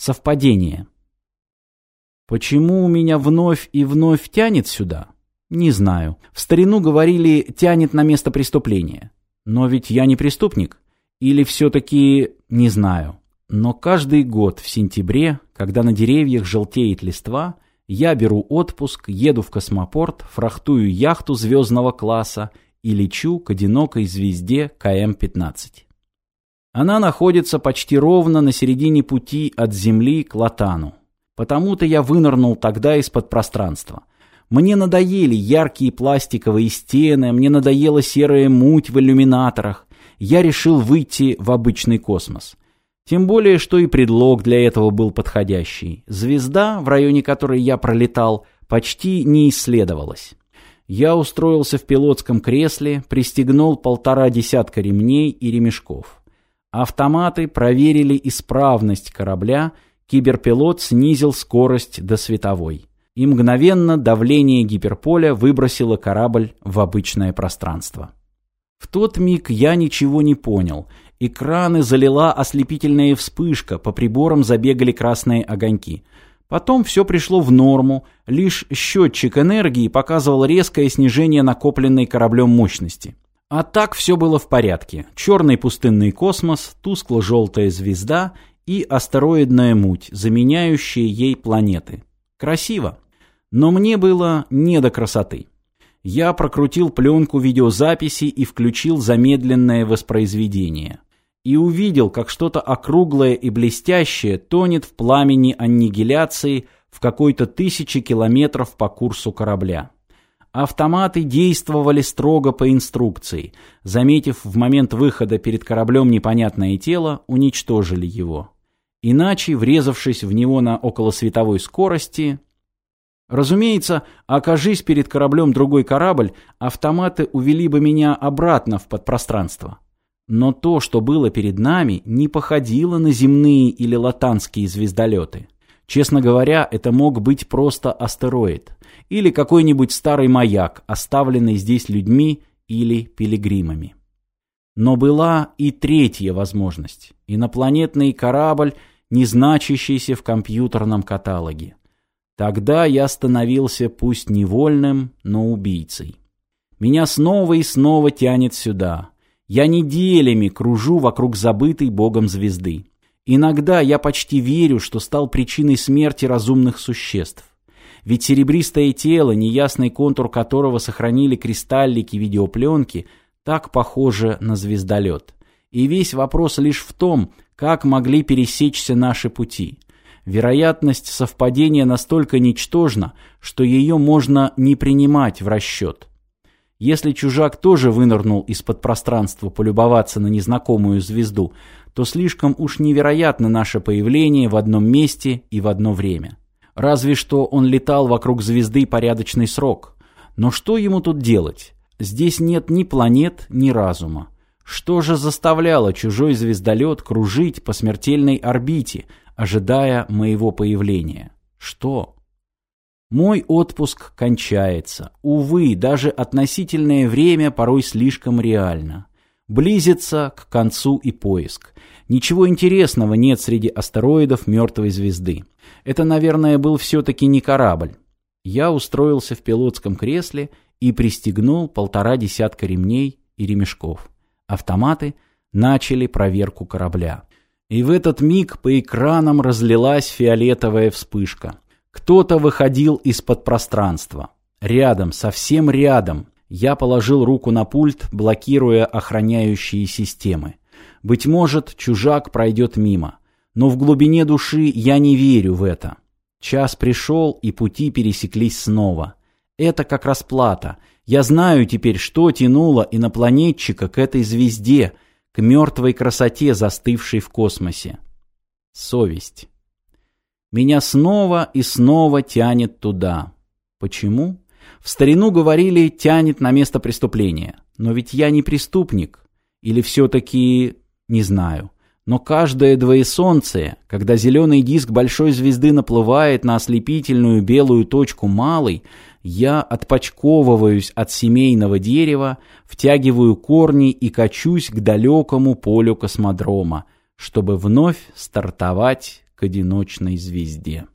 Совпадение. Почему у меня вновь и вновь тянет сюда? Не знаю. В старину говорили «тянет на место преступления». Но ведь я не преступник. Или все-таки не знаю. Но каждый год в сентябре, когда на деревьях желтеет листва, я беру отпуск, еду в космопорт, фрахтую яхту звездного класса и лечу к одинокой звезде КМ-15. Она находится почти ровно на середине пути от Земли к Латану. Потому-то я вынырнул тогда из-под пространства. Мне надоели яркие пластиковые стены, мне надоела серая муть в иллюминаторах. Я решил выйти в обычный космос. Тем более, что и предлог для этого был подходящий. Звезда, в районе которой я пролетал, почти не исследовалась. Я устроился в пилотском кресле, пристегнул полтора десятка ремней и ремешков. Автоматы проверили исправность корабля, киберпилот снизил скорость до световой. И мгновенно давление гиперполя выбросило корабль в обычное пространство. В тот миг я ничего не понял. Экраны залила ослепительная вспышка, по приборам забегали красные огоньки. Потом все пришло в норму, лишь счетчик энергии показывал резкое снижение накопленной кораблем мощности. А так все было в порядке. Черный пустынный космос, тускло-желтая звезда и астероидная муть, заменяющая ей планеты. Красиво. Но мне было не до красоты. Я прокрутил пленку видеозаписи и включил замедленное воспроизведение. И увидел, как что-то округлое и блестящее тонет в пламени аннигиляции в какой-то тысячи километров по курсу корабля. Автоматы действовали строго по инструкции. Заметив в момент выхода перед кораблем непонятное тело, уничтожили его. Иначе, врезавшись в него на околосветовой скорости... Разумеется, окажись перед кораблем другой корабль, автоматы увели бы меня обратно в подпространство. Но то, что было перед нами, не походило на земные или латанские звездолеты. Честно говоря, это мог быть просто астероид или какой-нибудь старый маяк, оставленный здесь людьми или пилигримами. Но была и третья возможность – инопланетный корабль, не значащийся в компьютерном каталоге. Тогда я становился пусть невольным, но убийцей. Меня снова и снова тянет сюда. Я неделями кружу вокруг забытой Богом звезды. Иногда я почти верю, что стал причиной смерти разумных существ. Ведь серебристое тело, неясный контур которого сохранили кристаллики видеопленки, так похоже на звездолет. И весь вопрос лишь в том, как могли пересечься наши пути. Вероятность совпадения настолько ничтожна, что ее можно не принимать в расчет. Если чужак тоже вынырнул из-под пространства полюбоваться на незнакомую звезду, то слишком уж невероятно наше появление в одном месте и в одно время. Разве что он летал вокруг звезды порядочный срок. Но что ему тут делать? Здесь нет ни планет, ни разума. Что же заставляло чужой звездолет кружить по смертельной орбите, ожидая моего появления? Что? Мой отпуск кончается. Увы, даже относительное время порой слишком реально. Близится к концу и поиск. Ничего интересного нет среди астероидов мертвой звезды. Это, наверное, был все-таки не корабль. Я устроился в пилотском кресле и пристегнул полтора десятка ремней и ремешков. Автоматы начали проверку корабля. И в этот миг по экранам разлилась фиолетовая вспышка. Кто-то выходил из-под пространства. Рядом, совсем рядом, я положил руку на пульт, блокируя охраняющие системы. Быть может, чужак пройдет мимо но в глубине души я не верю в это. Час пришел, и пути пересеклись снова. Это как расплата. Я знаю теперь, что тянуло инопланетчика к этой звезде, к мертвой красоте, застывшей в космосе. Совесть. Меня снова и снова тянет туда. Почему? В старину говорили «тянет на место преступления». Но ведь я не преступник. Или все-таки... не знаю. Но каждое двоесолнце, когда зеленый диск большой звезды наплывает на ослепительную белую точку малой, я отпочковываюсь от семейного дерева, втягиваю корни и качусь к далекому полю космодрома, чтобы вновь стартовать к одиночной звезде.